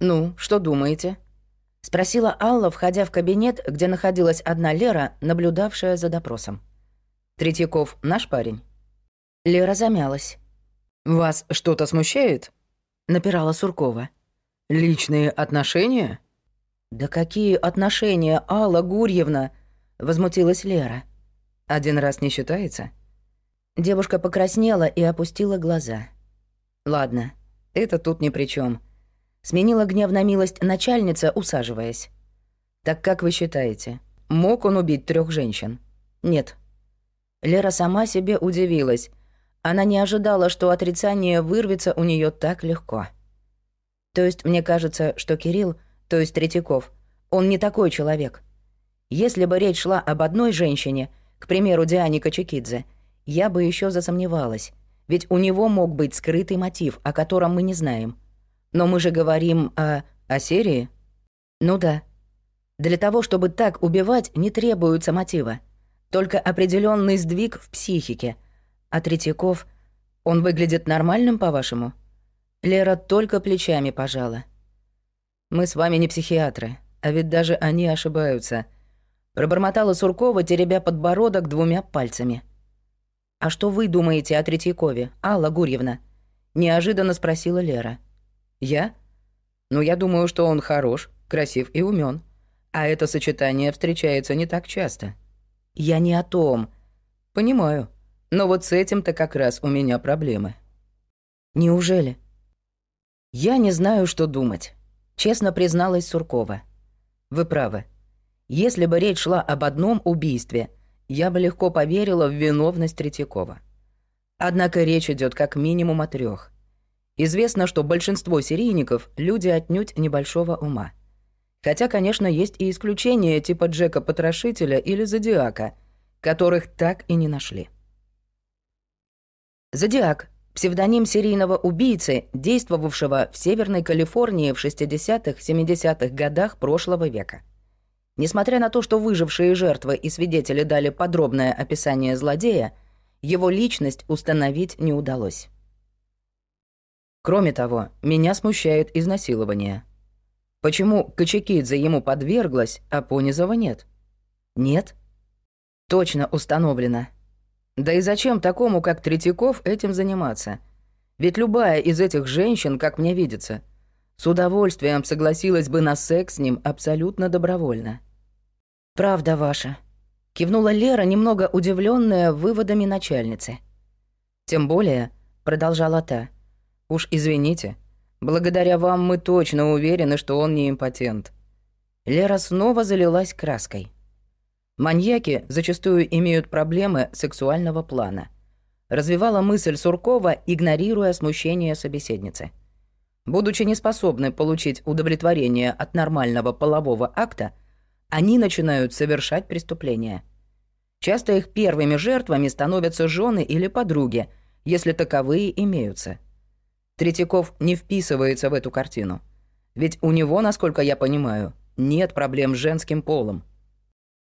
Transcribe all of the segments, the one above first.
«Ну, что думаете?» — спросила Алла, входя в кабинет, где находилась одна Лера, наблюдавшая за допросом. «Третьяков наш парень?» Лера замялась. «Вас что-то смущает?» — напирала Суркова. «Личные отношения?» «Да какие отношения, Алла Гурьевна?» — возмутилась Лера. «Один раз не считается?» Девушка покраснела и опустила глаза. «Ладно, это тут ни при чем. Сменила гнев на милость начальница, усаживаясь. «Так как вы считаете, мог он убить трех женщин?» «Нет». Лера сама себе удивилась. Она не ожидала, что отрицание вырвется у нее так легко. То есть мне кажется, что Кирилл, то есть Третьяков, он не такой человек. Если бы речь шла об одной женщине, к примеру, Диане Качекидзе, я бы еще засомневалась, ведь у него мог быть скрытый мотив, о котором мы не знаем. Но мы же говорим о... о серии? Ну да. Для того, чтобы так убивать, не требуется мотива. Только определенный сдвиг в психике. А Третьяков, он выглядит нормальным, по-вашему? Лера только плечами пожала. Мы с вами не психиатры, а ведь даже они ошибаются. Пробормотала Суркова, теребя подбородок двумя пальцами. «А что вы думаете о Третьякове, Алла Гурьевна?» Неожиданно спросила Лера. Я? Ну, я думаю, что он хорош, красив и умен. А это сочетание встречается не так часто. Я не о том. Понимаю. Но вот с этим-то как раз у меня проблемы. Неужели? Я не знаю, что думать. Честно призналась Суркова. Вы правы. Если бы речь шла об одном убийстве, я бы легко поверила в виновность Третьякова. Однако речь идет как минимум о трех. Известно, что большинство серийников – люди отнюдь небольшого ума. Хотя, конечно, есть и исключения типа Джека Потрошителя или Зодиака, которых так и не нашли. Зодиак – псевдоним серийного убийцы, действовавшего в Северной Калифорнии в 60-70-х годах прошлого века. Несмотря на то, что выжившие жертвы и свидетели дали подробное описание злодея, его личность установить не удалось. Кроме того, меня смущает изнасилование. Почему Качекидзе ему подверглась, а Понизова нет? Нет? Точно установлено. Да и зачем такому, как Третьяков, этим заниматься? Ведь любая из этих женщин, как мне видится, с удовольствием согласилась бы на секс с ним абсолютно добровольно. «Правда ваша», — кивнула Лера, немного удивленная выводами начальницы. «Тем более», — продолжала та, — Уж извините, благодаря вам мы точно уверены, что он не импотент. Лера снова залилась краской. Маньяки зачастую имеют проблемы сексуального плана. Развивала мысль Суркова, игнорируя смущение собеседницы. Будучи неспособны получить удовлетворение от нормального полового акта, они начинают совершать преступления. Часто их первыми жертвами становятся жены или подруги, если таковые имеются – Третьяков не вписывается в эту картину. Ведь у него, насколько я понимаю, нет проблем с женским полом.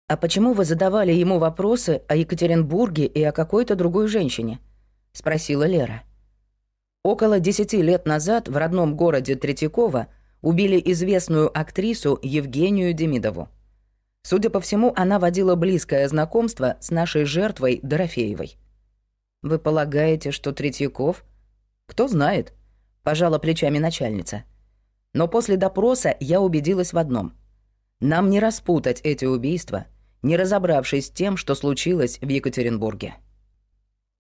А почему вы задавали ему вопросы о Екатеринбурге и о какой-то другой женщине? спросила Лера. Около десяти лет назад в родном городе Третьякова убили известную актрису Евгению Демидову. Судя по всему, она водила близкое знакомство с нашей жертвой Дорофеевой. Вы полагаете, что Третьяков? Кто знает пожала плечами начальница. Но после допроса я убедилась в одном. Нам не распутать эти убийства, не разобравшись с тем, что случилось в Екатеринбурге.